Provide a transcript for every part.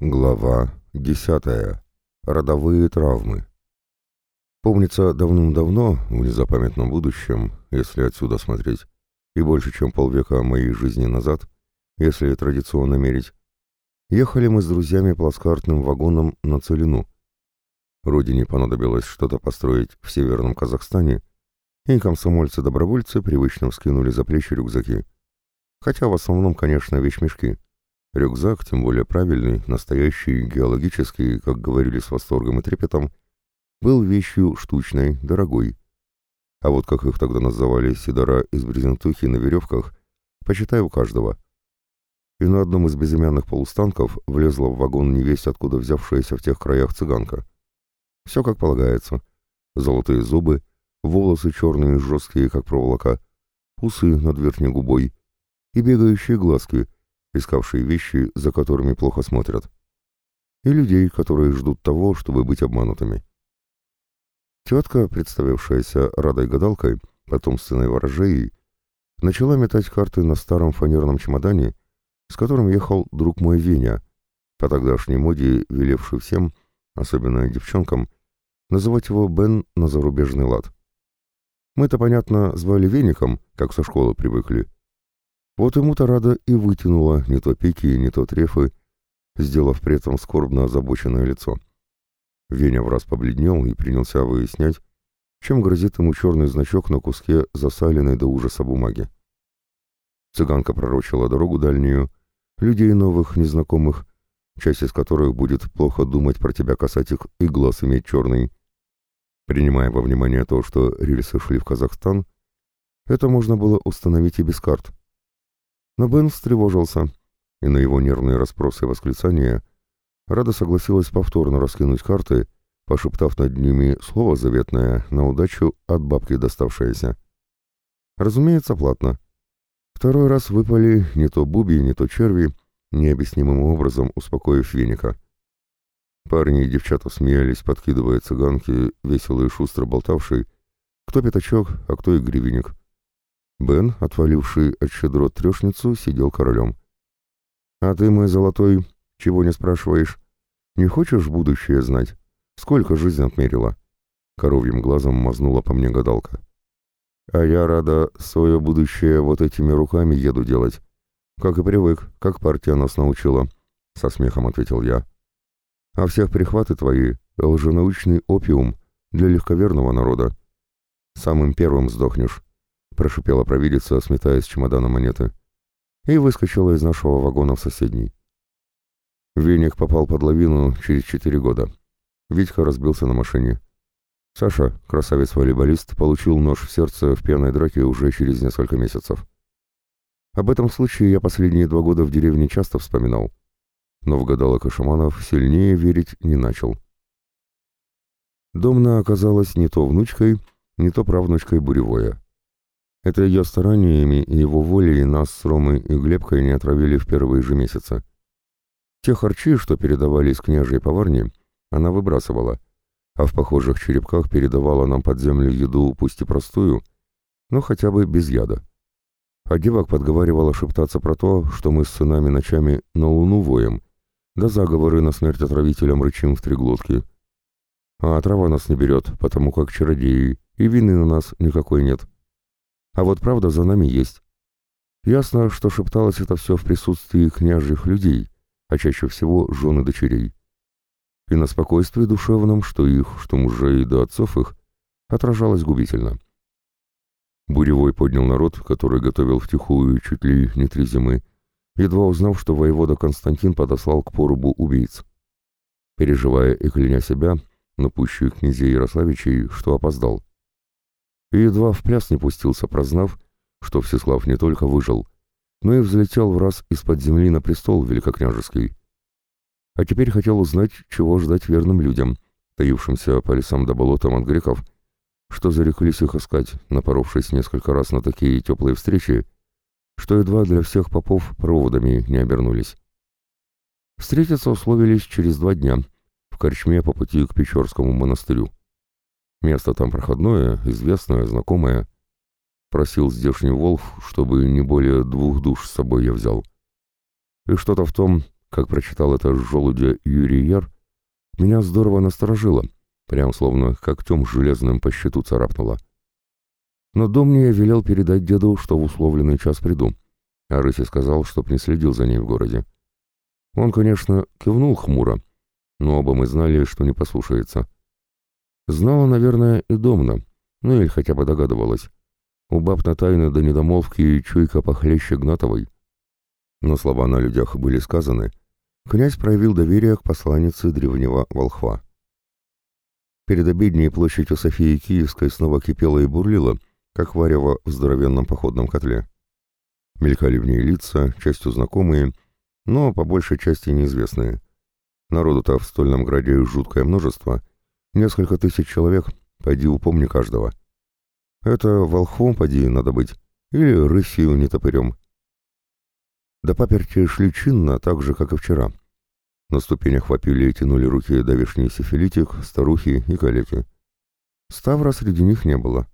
Глава десятая. Родовые травмы. Помнится, давным-давно, в незапамятном будущем, если отсюда смотреть, и больше, чем полвека моей жизни назад, если традиционно мерить, ехали мы с друзьями плацкартным вагоном на Целину. Родине понадобилось что-то построить в северном Казахстане, и комсомольцы-добровольцы привычно вскинули за плечи рюкзаки. Хотя в основном, конечно, вещмешки — Рюкзак, тем более правильный, настоящий, геологический, как говорили с восторгом и трепетом, был вещью штучной, дорогой. А вот как их тогда называли сидора из брезентухи на веревках, почитай у каждого. И на одном из безымянных полустанков влезла в вагон невесть, откуда взявшаяся в тех краях цыганка. Все как полагается. Золотые зубы, волосы черные жесткие, как проволока, усы над верхней губой и бегающие глазки — искавшие вещи, за которыми плохо смотрят, и людей, которые ждут того, чтобы быть обманутыми. Тетка, представившаяся Радой Гадалкой, потомственной ворожеей, начала метать карты на старом фанерном чемодане, с которым ехал друг мой Веня, по тогдашней моде велевший всем, особенно девчонкам, называть его Бен на зарубежный лад. Мы-то, понятно, звали Веником, как со школы привыкли, вот ему-то рада и вытянула не то пики, не то трефы, сделав при этом скорбно озабоченное лицо. Веня в раз побледнел и принялся выяснять, чем грозит ему черный значок на куске засаленной до ужаса бумаги. Цыганка пророчила дорогу дальнюю, людей новых, незнакомых, часть из которых будет плохо думать про тебя касатик и глаз иметь черный. Принимая во внимание то, что рельсы шли в Казахстан, это можно было установить и без карт. Но Бен встревожился, и на его нервные расспросы и восклицания Рада согласилась повторно раскинуть карты, пошептав над ними слово заветное на удачу от бабки доставшееся. Разумеется, платно. Второй раз выпали не то буби, не то черви, необъяснимым образом успокоив веника. Парни и девчата смеялись, подкидывая цыганки, весело и шустро болтавшие, кто пятачок, а кто и гривенник. Бен, отваливший от щедрот трешницу, сидел королем. «А ты, мой золотой, чего не спрашиваешь? Не хочешь будущее знать? Сколько жизнь отмерила?» Коровьим глазом мазнула по мне гадалка. «А я рада свое будущее вот этими руками еду делать. Как и привык, как партия нас научила», — со смехом ответил я. «А всех прихваты твои — лженаучный опиум для легковерного народа. Самым первым сдохнешь» прошипела провидица, сметая с чемодана монеты, и выскочила из нашего вагона в соседний. Веник попал под лавину через четыре года. Витька разбился на машине. Саша, красавец-волейболист, получил нож в сердце в пьяной драке уже через несколько месяцев. Об этом случае я последние два года в деревне часто вспоминал, но в гадалок и шаманов сильнее верить не начал. Домна оказалась не то внучкой, не то правнучкой Буревоя. Это ее стараниями и его волей нас с Ромой и Глебкой не отравили в первые же месяцы. Те харчи, что передавались княжей поварне, она выбрасывала, а в похожих черепках передавала нам под землю еду, пусть и простую, но хотя бы без яда. А девок подговаривала шептаться про то, что мы с сынами ночами на луну воем, да заговоры на смерть отравителям рычим в три глотки. А отрава нас не берет, потому как чародеи, и вины на нас никакой нет. А вот правда за нами есть. Ясно, что шепталось это все в присутствии княжьих людей, а чаще всего жены дочерей. И на спокойствии душевном, что их, что мужей да отцов их, отражалось губительно. Буревой поднял народ, который готовил втихую чуть ли не три зимы, едва узнав, что воевода Константин подослал к порубу убийц. Переживая и кляня себя, но пущую князей Ярославичей, что опоздал и едва в пляс не пустился, прознав, что Всеслав не только выжил, но и взлетел в раз из-под земли на престол великокняжеский. А теперь хотел узнать, чего ждать верным людям, таившимся по лесам да болотам от греков, что зареклись их искать, напоровшись несколько раз на такие теплые встречи, что едва для всех попов проводами не обернулись. Встретиться условились через два дня в корчме по пути к Печорскому монастырю. Место там проходное, известное, знакомое. Просил здешний Волф, чтобы не более двух душ с собой я взял. И что-то в том, как прочитал это желудя Юрий Яр, меня здорово насторожило, прям словно когтем железным по щиту царапнуло. Но дом мне велел передать деду, что в условленный час приду, а Рыси сказал, чтоб не следил за ней в городе. Он, конечно, кивнул хмуро, но оба мы знали, что не послушается. Знала, наверное, и Домна, ну или хотя бы догадывалась. У баб на тайны до недомолвки и чуйка похлеще Гнатовой. Но слова на людях были сказаны. Князь проявил доверие к посланнице древнего волхва. Перед обедней площадь у Софии Киевской снова кипела и бурлила, как варево в здоровенном походном котле. Мелькали в ней лица, частью знакомые, но по большей части неизвестные. Народу-то в Стольном Граде жуткое множество, несколько тысяч человек, пойди упомни каждого. Это волхвом поди надо быть, или рысью нетопырем. До паперти шли чинно, так же, как и вчера. На ступенях вопили и тянули руки давишний сифилитик, старухи и калеки. Ставра среди них не было.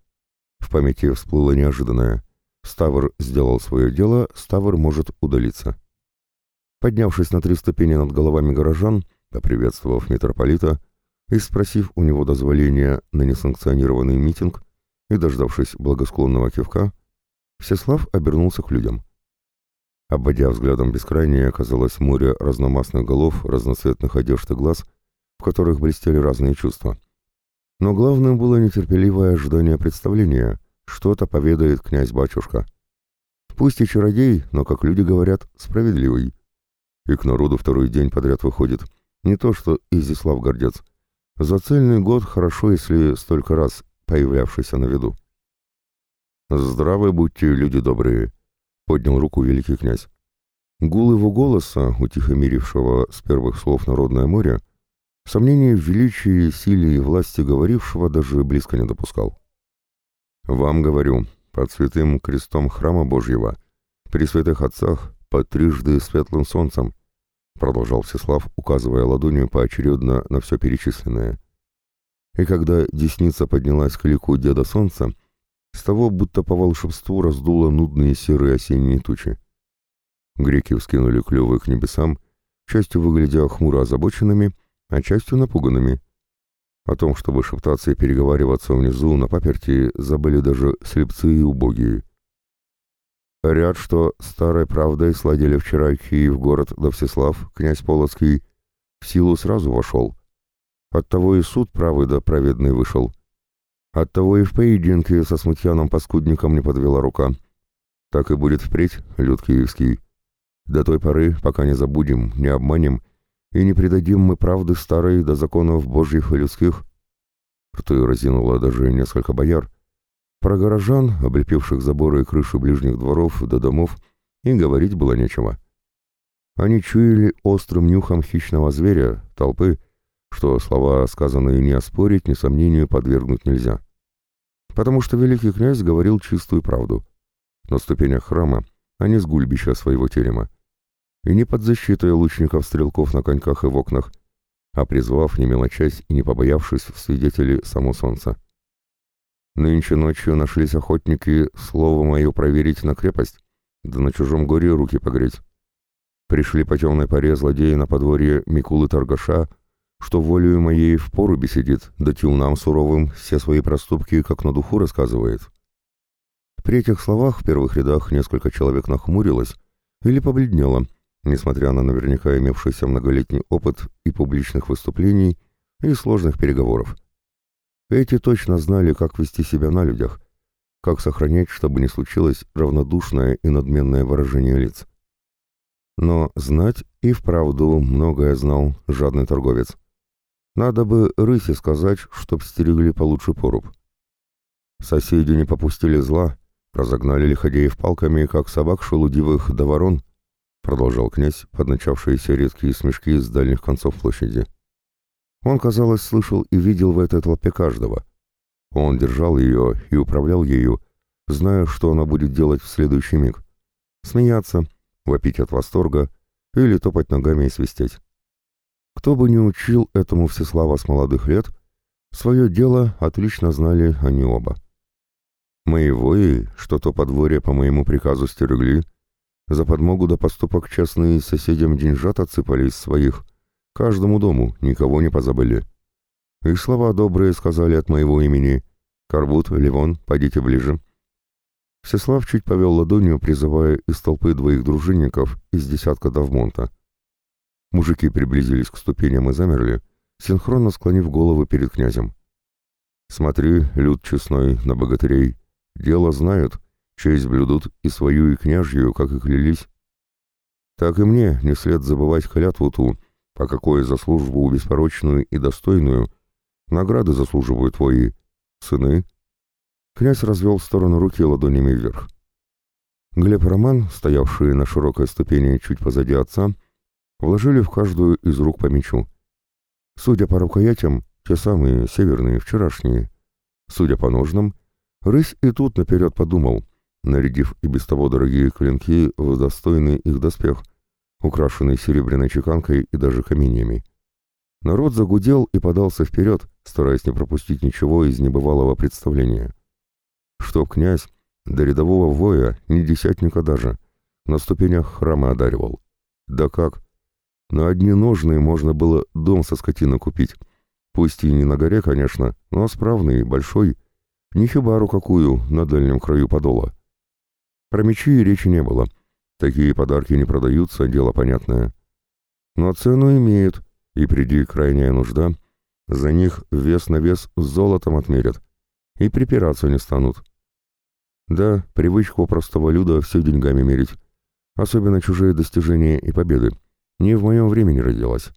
В памяти всплыло неожиданное. Ставр сделал свое дело, Ставр может удалиться. Поднявшись на три ступени над головами горожан, поприветствовав митрополита и спросив у него дозволения на несанкционированный митинг и дождавшись благосклонного кивка, Всеслав обернулся к людям. Обводя взглядом бескрайнее, оказалось море разномастных голов, разноцветных одежд и глаз, в которых блестели разные чувства. Но главным было нетерпеливое ожидание представления, что-то поведает князь-батюшка. Пусть и чародей, но, как люди говорят, справедливый. И к народу второй день подряд выходит. Не то что Изислав Гордец. За цельный год хорошо, если столько раз появлявшийся на виду. «Здравы будьте, люди добрые!» — поднял руку великий князь. Гул его голоса, утихомирившего с первых слов народное море, сомнений в величии, силе и власти говорившего даже близко не допускал. «Вам говорю, под святым крестом храма Божьего, при святых отцах, под трижды светлым солнцем», продолжал Всеслав, указывая ладонью поочередно на все перечисленное. И когда десница поднялась к лику деда солнца, с того, будто по волшебству раздуло нудные серые осенние тучи. Греки вскинули клювы к небесам, частью выглядя хмуро озабоченными, а частью напуганными. О том, чтобы шептаться и переговариваться внизу на паперти, забыли даже слепцы и убогие. Ряд, что старой правдой сладили вчера Киев, город да Всеслав, князь Полоцкий, в силу сразу вошел. Оттого и суд правый да праведный вышел — Оттого и в поединке со смутьяном-паскудником не подвела рука. Так и будет впредь, люд киевский. До той поры, пока не забудем, не обманем и не предадим мы правды старой до законов божьих и людских. Рты разинуло даже несколько бояр. Про горожан, облепивших заборы и крыши ближних дворов до домов, и говорить было нечего. Они чуяли острым нюхом хищного зверя, толпы, что слова, сказанные не оспорить, ни сомнению подвергнуть нельзя. Потому что великий князь говорил чистую правду. На ступенях храма, а не с гульбища своего терема. И не под защитой лучников-стрелков на коньках и в окнах, а призвав, не мелочась и не побоявшись в свидетели само солнце. Нынче ночью нашлись охотники слово мое проверить на крепость, да на чужом горе руки погреть. Пришли по темной поре злодеи на подворье Микулы Торгаша, что волею моей в поруби сидит, да тюнам суровым все свои проступки как на духу рассказывает. При этих словах в первых рядах несколько человек нахмурилось или побледнело, несмотря на наверняка имевшийся многолетний опыт и публичных выступлений, и сложных переговоров. Эти точно знали, как вести себя на людях, как сохранять, чтобы не случилось равнодушное и надменное выражение лиц. Но знать и вправду многое знал жадный торговец. Надо бы рыси сказать, чтоб стерегли получше поруб. Соседи не попустили зла, разогнали лиходеев палками, как собак шелудивых до ворон, продолжал князь, подначавшиеся редкие смешки с дальних концов площади. Он, казалось, слышал и видел в этой толпе каждого. Он держал ее и управлял ею, зная, что она будет делать в следующий миг. Смеяться, вопить от восторга или топать ногами и свистеть. Кто бы ни учил этому Всеслава с молодых лет, свое дело отлично знали они оба. Мои вои, что то подворье по моему приказу стерегли, За подмогу до поступок частные соседям деньжат отсыпали своих. Каждому дому, никого не позабыли. И слова добрые сказали от моего имени. «Карбут, Ливон, пойдите ближе». Всеслав чуть повел ладонью, призывая из толпы двоих дружинников из десятка Давмонта. Мужики приблизились к ступеням и замерли, синхронно склонив головы перед князем. «Смотри, люд честной, на богатырей. Дело знают, честь блюдут и свою, и княжью, как и клялись. Так и мне не след забывать клятву ту, по какой за службу беспорочную и достойную награды заслуживают твои сыны». Князь развел в сторону руки ладонями вверх. Глеб и Роман, стоявшие на широкой ступени чуть позади отца, вложили в каждую из рук по мечу. Судя по рукоятям, те самые северные, вчерашние. Судя по ножнам, рысь и тут наперед подумал, нарядив и без того дорогие клинки в достойный их доспех, украшенный серебряной чеканкой и даже каменьями. Народ загудел и подался вперед, стараясь не пропустить ничего из небывалого представления. Чтоб князь, до рядового воя, ни десятника даже, на ступенях храма одаривал. Да как? На одни ножные можно было дом со скотиной купить. Пусть и не на горе, конечно, но справный, большой. Не хибару какую на дальнем краю подола. Про мечи речи не было. Такие подарки не продаются, дело понятное. Но цену имеют, и приди крайняя нужда, за них вес на вес золотом отмерят. И припираться не станут. Да, привычку простого люда все деньгами мерить. Особенно чужие достижения и победы не в моем времени родилась.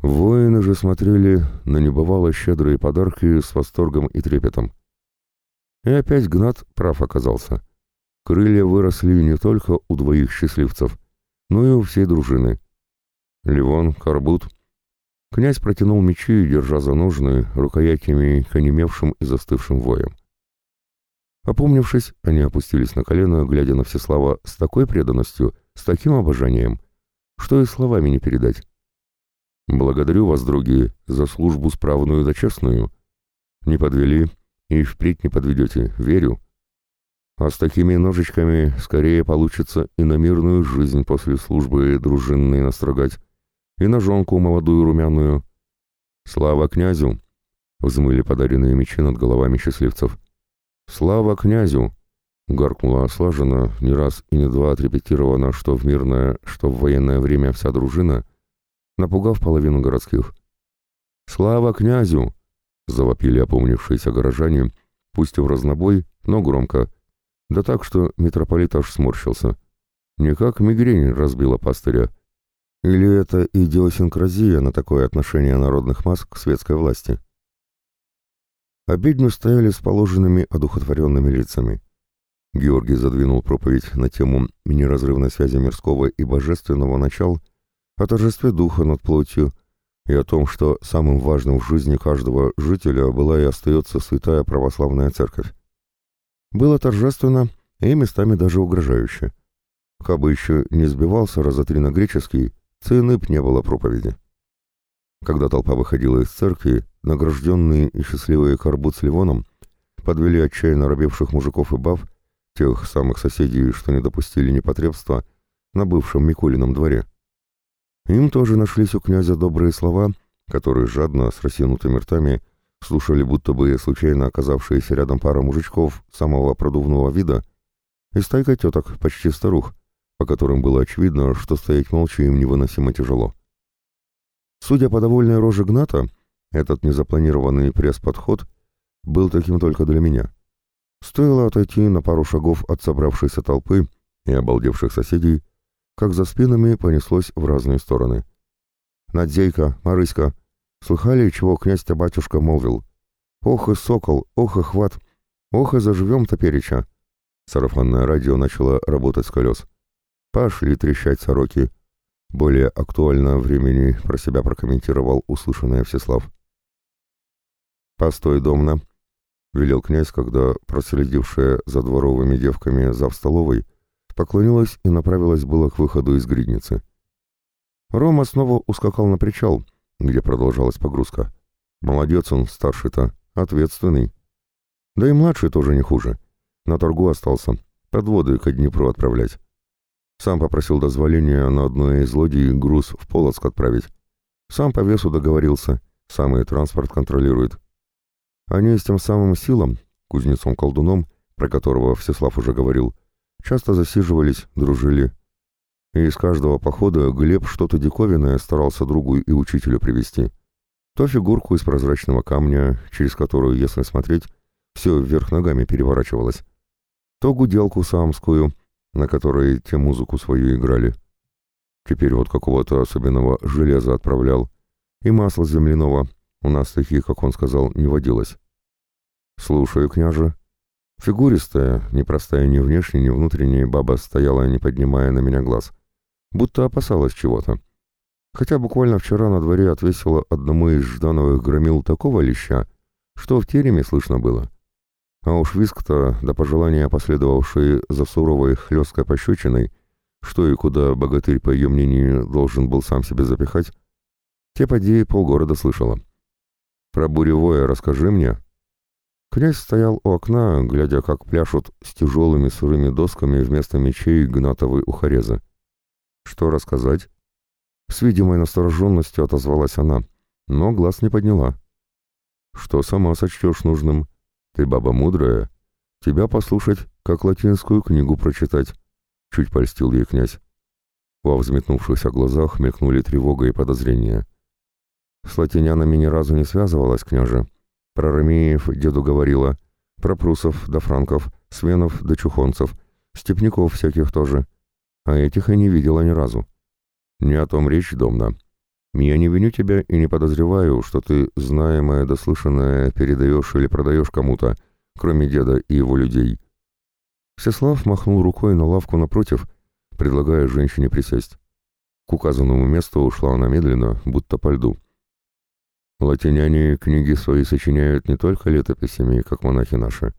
Воины же смотрели на небывало щедрые подарки с восторгом и трепетом. И опять Гнат прав оказался. Крылья выросли не только у двоих счастливцев, но и у всей дружины. Ливон, Карбут. Князь протянул мечи, держа за ножны, рукоятями к онемевшим и застывшим воям. Опомнившись, они опустились на колено, глядя на Всеслава с такой преданностью, с таким обожанием, что и словами не передать. Благодарю вас, другие, за службу справную да честную. Не подвели и впредь не подведете, верю. А с такими ножичками скорее получится и на мирную жизнь после службы дружинной настрогать, и на жонку молодую румяную. Слава князю! Взмыли подаренные мечи над головами счастливцев. Слава князю! Гаркнула слаженно, не раз и не два отрепетировано, что в мирное, что в военное время вся дружина, напугав половину городских. «Слава князю!» — завопили опомнившиеся горожане, пусть и в разнобой, но громко, да так, что митрополит аж сморщился. Никак мигрень разбила пастыря. Или это идиосинкразия на такое отношение народных масс к светской власти? Обедню стояли с положенными одухотворенными лицами. Георгий задвинул проповедь на тему неразрывной связи мирского и божественного начал, о торжестве духа над плотью и о том, что самым важным в жизни каждого жителя была и остается святая православная церковь. Было торжественно и местами даже угрожающе. Кабы еще не сбивался раза три на греческий, цены б не было проповеди. Когда толпа выходила из церкви, награжденные и счастливые Карбут с Ливоном подвели отчаянно робевших мужиков и баб тех самых соседей, что не допустили непотребства на бывшем Микулином дворе. Им тоже нашлись у князя добрые слова, которые жадно, с рассинутыми ртами, слушали будто бы случайно оказавшиеся рядом пара мужичков самого продувного вида и стайка теток, почти старух, по которым было очевидно, что стоять молча им невыносимо тяжело. Судя по довольной роже Гната, этот незапланированный пресс-подход был таким только для меня — Стоило отойти на пару шагов от собравшейся толпы и обалдевших соседей, как за спинами понеслось в разные стороны. «Надзейка, Марыська, слыхали, чего князь-то батюшка молвил? Ох и сокол, ох и хват, ох и заживем топереча!» Сарафанное радио начало работать с колес. «Пошли трещать сороки!» Более актуально времени про себя прокомментировал услышанное Всеслав. «Постой, домна!» — велел князь, когда проследившая за дворовыми девками зав столовой поклонилась и направилась было к выходу из гридницы. Рома снова ускакал на причал, где продолжалась погрузка. Молодец он, старший-то, ответственный. Да и младший тоже не хуже. На торгу остался, подводы к Днепру отправлять. Сам попросил дозволения на одной из лодий груз в Полоцк отправить. Сам по весу договорился, сам и транспорт контролирует. Они с тем самым силом, кузнецом-колдуном, про которого Всеслав уже говорил, часто засиживались, дружили. И из каждого похода Глеб что-то диковинное старался другу и учителю привести. То фигурку из прозрачного камня, через которую, если смотреть, все вверх ногами переворачивалось, то гуделку самскую, на которой те музыку свою играли. Теперь вот какого-то особенного железа отправлял, и масло земляного, у нас таких, как он сказал, не водилось. «Слушаю, княже». Фигуристая, непростая ни внешне, ни внутренняя баба стояла, не поднимая на меня глаз, будто опасалась чего-то. Хотя буквально вчера на дворе отвесила одному из Ждановых громил такого леща, что в тереме слышно было. А уж виск-то, до пожелания последовавшей за суровой хлесткой пощечиной, что и куда богатырь, по ее мнению, должен был сам себе запихать, те поди полгорода слышала. «Про буревое расскажи мне». Князь стоял у окна, глядя, как пляшут с тяжелыми сырыми досками вместо мечей гнатовые ухарезы. «Что рассказать?» С видимой настороженностью отозвалась она, но глаз не подняла. «Что сама сочтешь нужным?» Ты баба мудрая. Тебя послушать, как латинскую книгу прочитать. Чуть польстил ей князь. Во взметнувшихся глазах мелькнули тревога и подозрения. С латинянами ни разу не связывалась, княже. Про Ромеев деду говорила, про прусов да франков, свенов да чухонцев, степняков всяких тоже. А этих я не видела ни разу. Не о том речь, Домна. Я не виню тебя и не подозреваю, что ты, знаемое да слышанное, передаешь или продаешь кому-то, кроме деда и его людей». Всеслав махнул рукой на лавку напротив, предлагая женщине присесть. К указанному месту ушла она медленно, будто по льду. Латиняне книги свои сочиняют не только летописями, как монахи наши.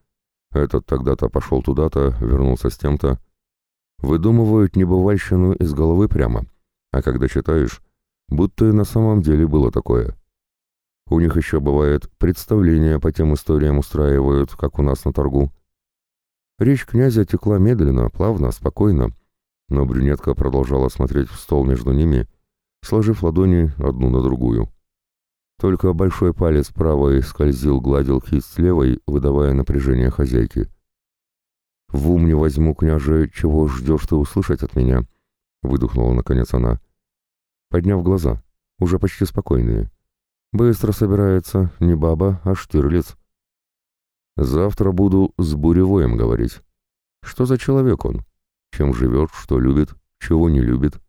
Этот тогда-то пошел туда-то, вернулся с тем-то. Выдумывают небывальщину из головы прямо, а когда читаешь, будто и на самом деле было такое. У них еще бывает представления по тем историям устраивают, как у нас на торгу. Речь князя текла медленно, плавно, спокойно, но брюнетка продолжала смотреть в стол между ними, сложив ладони одну на другую. Только большой палец правой скользил, гладил кисть левой, выдавая напряжение хозяйки. «В ум не возьму, княже, чего ждешь ты услышать от меня?» — выдохнула наконец она подняв глаза, уже почти спокойные. Быстро собирается не баба, а Штирлиц. Завтра буду с Буревоем говорить. Что за человек он? Чем живет, что любит, чего не любит?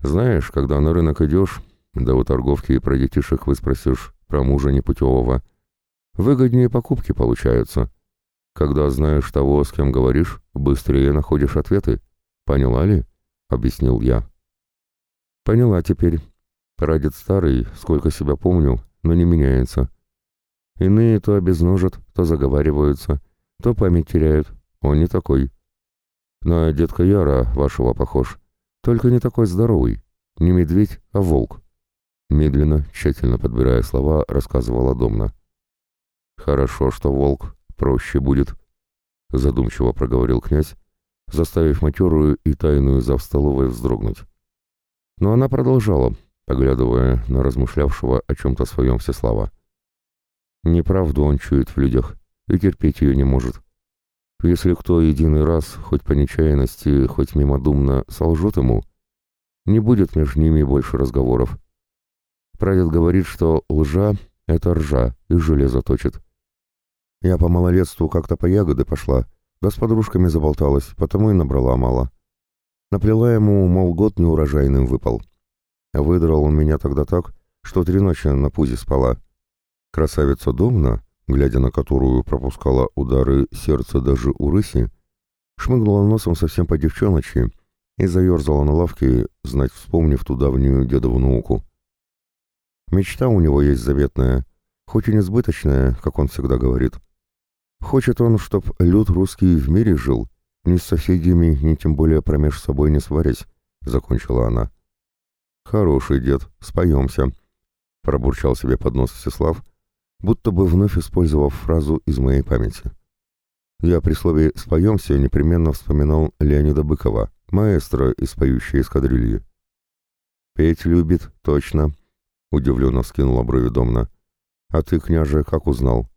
Знаешь, когда на рынок идешь, да у торговки и про детишек выспросишь, про мужа непутевого, выгоднее покупки получаются. Когда знаешь того, с кем говоришь, быстрее находишь ответы. Поняла ли? — объяснил я. Поняла теперь. Прадед старый, сколько себя помню, но не меняется. Иные то обезножат, то заговариваются, то память теряют. Он не такой. На детка Яра вашего похож, только не такой здоровый. Не медведь, а волк. Медленно, тщательно подбирая слова, рассказывала Домна. «Хорошо, что волк, проще будет», — задумчиво проговорил князь, заставив матерую и тайную зав столовой вздрогнуть. Но она продолжала, поглядывая на размышлявшего о чем-то своем Всеслава. Неправду он чует в людях и терпеть ее не может. Если кто единый раз, хоть по нечаянности, хоть мимодумно, солжет ему, не будет между ними больше разговоров. Прадед говорит, что лжа — это ржа, и железо точит. Я по малолетству как-то по ягоды пошла, да с подружками заболталась, потому и набрала мало. Наплела ему, мол, год неурожайным выпал. Выдрал он меня тогда так, что три ночи на пузе спала. Красавица Домна, глядя на которую пропускала удары сердца даже у рыси, шмыгнула носом совсем по девчоночи и заерзала на лавке, знать вспомнив ту давнюю дедову науку. Мечта у него есть заветная, хоть и несбыточная, как он всегда говорит. Хочет он, чтоб люд русский в мире жил, ни с соседями, ни тем более промеж собой не сварясь, — закончила она. «Хороший дед, споемся», — пробурчал себе под нос Всеслав, будто бы вновь использовав фразу из моей памяти. Я при слове «споемся» непременно вспоминал Леонида Быкова, маэстро из поющей эскадрильи. «Петь любит, точно», — удивленно вскинула брови Домна. «А ты, княже, как узнал?»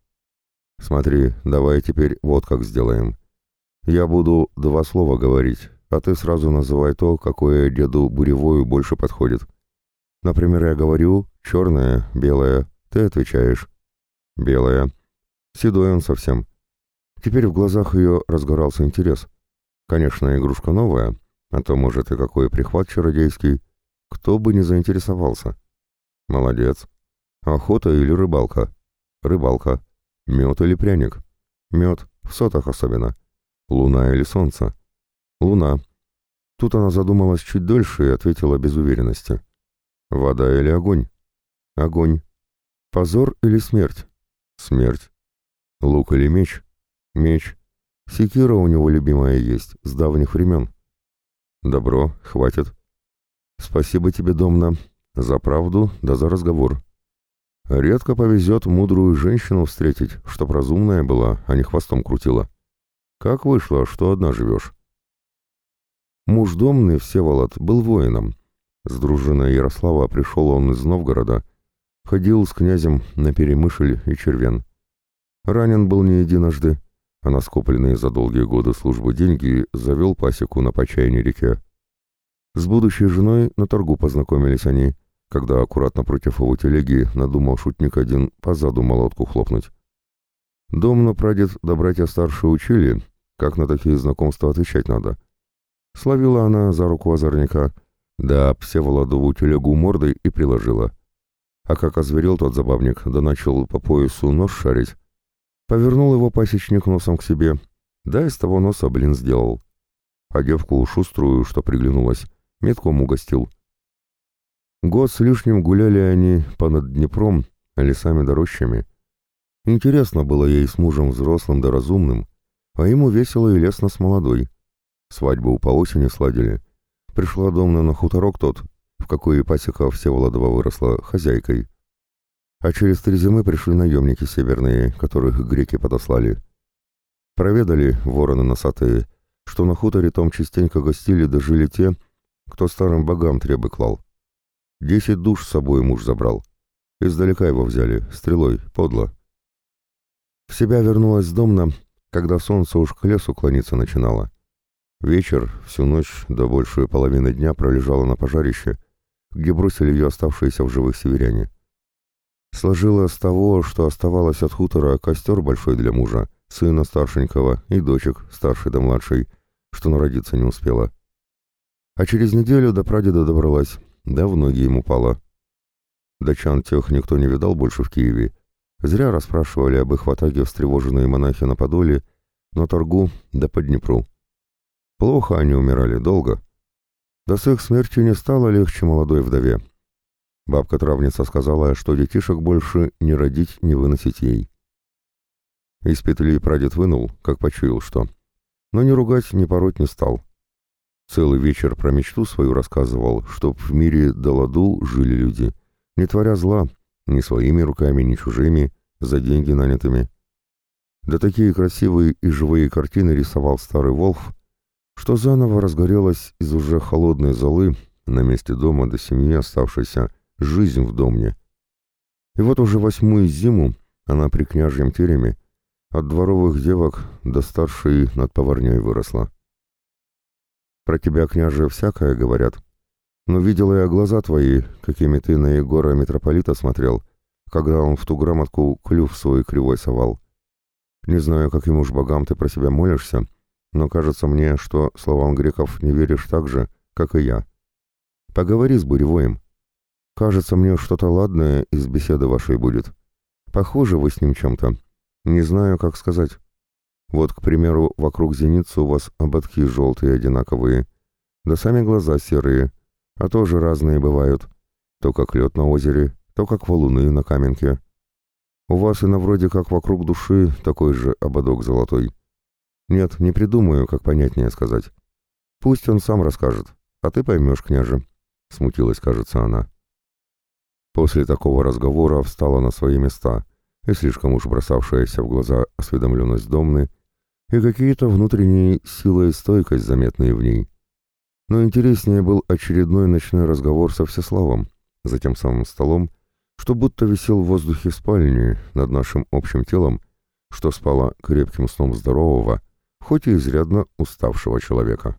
«Смотри, давай теперь вот как сделаем. Я буду два слова говорить, а ты сразу называй то, какое деду Буревою больше подходит. Например, я говорю «черное», «белое», ты отвечаешь «белое». Седой он совсем. Теперь в глазах ее разгорался интерес. Конечно, игрушка новая, а то, может, и какой прихват чародейский. Кто бы не заинтересовался. Молодец. Охота или рыбалка? Рыбалка. Мед или пряник? Мед, в сотах особенно. Луна или солнце? Луна. Тут она задумалась чуть дольше и ответила без уверенности. Вода или огонь? Огонь. Позор или смерть? Смерть. Лук или меч? Меч. Секира у него любимая есть, с давних времен. Добро, хватит. Спасибо тебе, Домна, за правду да за разговор. Редко повезет мудрую женщину встретить, чтоб разумная была, а не хвостом крутила. Как вышло, что одна живешь? Муж Домны, Всеволод, был воином. С дружиной Ярослава пришел он из Новгорода, ходил с князем на Перемышль и Червен. Ранен был не единожды, а на скопленные за долгие годы службы деньги завел пасеку на Почайной реке. С будущей женой на торгу познакомились они, когда аккуратно против его телеги надумал шутник один позаду молотку хлопнуть. Дом на прадед да братья старшие учили, как на такие знакомства отвечать надо. Словила она за руку озорника, да Всеволодову телегу мордой и приложила. А как озверел тот забавник, да начал по поясу нож шарить, Повернул его пасечник носом к себе, да из того носа блин сделал. А девку шуструю, что приглянулась, метком угостил. Год с лишним гуляли они понад Днепром, лесами да рощами. Интересно было ей с мужем взрослым да разумным, а ему весело и лестно с молодой. Свадьбу по осени сладили. Пришла домна на хуторок тот, в какой пасека Всеволодова выросла, хозяйкой. А через три зимы пришли наемники северные, которых греки подослали. Проведали вороны носатые, что на хуторе том частенько гостили дожили те, кто старым богам требы клал. Десять душ с собой муж забрал. Издалека его взяли, стрелой, подло. В себя вернулась домна, когда солнце уж к лесу клониться начинало. Вечер, всю ночь до большую половины дня пролежала на пожарище, где бросили ее оставшиеся в живых северяне. Сложила с того, что оставалось от хутора, костер большой для мужа, сына старшенького и дочек, старшей да младшей, что народиться не успела. А через неделю до прадеда добралась, да в ноги ему пала. Дачан тех никто не видал больше в Киеве. Зря расспрашивали об их ватаге встревоженные монахи на Подоле, на торгу да по Днепру. Плохо они умирали, долго. Да с их смертью не стало легче молодой вдове. Бабка-травница сказала, что детишек больше не родить, не выносить ей. Из петли прадед вынул, как почуял что. Но ни ругать, ни пороть не стал. Целый вечер про мечту свою рассказывал, чтоб в мире до ладу жили люди, не творя зла, ни своими руками, ни чужими, за деньги нанятыми. Да такие красивые и живые картины рисовал старый Волф, что заново разгорелась из уже холодной золы на месте дома до семьи оставшейся жизнь в доме. И вот уже восьмую зиму она при княжьем тереме от дворовых девок до старшей над поварней выросла. Про тебя, княже, всякое говорят, но видела я глаза твои, какими ты на Егора митрополита смотрел, когда он в ту грамотку клюв свой кривой совал. Не знаю, каким уж богам ты про себя молишься, но кажется мне, что словам греков не веришь так же, как и я. Поговори с Буревоем. Кажется, мне что-то ладное из беседы вашей будет. Похоже вы с ним чем-то. Не знаю, как сказать. Вот, к примеру, вокруг зеницы у вас ободки желтые одинаковые, да сами глаза серые, а тоже разные бывают. То как лед на озере, то как валуны на каменке. У вас и на вроде как вокруг души такой же ободок золотой. Нет, не придумаю, как понятнее сказать. Пусть он сам расскажет, а ты поймешь, княже. Смутилась, кажется, она. После такого разговора встала на свои места, и слишком уж бросавшаяся в глаза осведомленность Домны, и какие-то внутренние силы и стойкость, заметные в ней. Но интереснее был очередной ночной разговор со Всеславом, за тем самым столом, что будто висел в воздухе спальни над нашим общим телом, что спало крепким сном здорового, хоть и изрядно уставшего человека.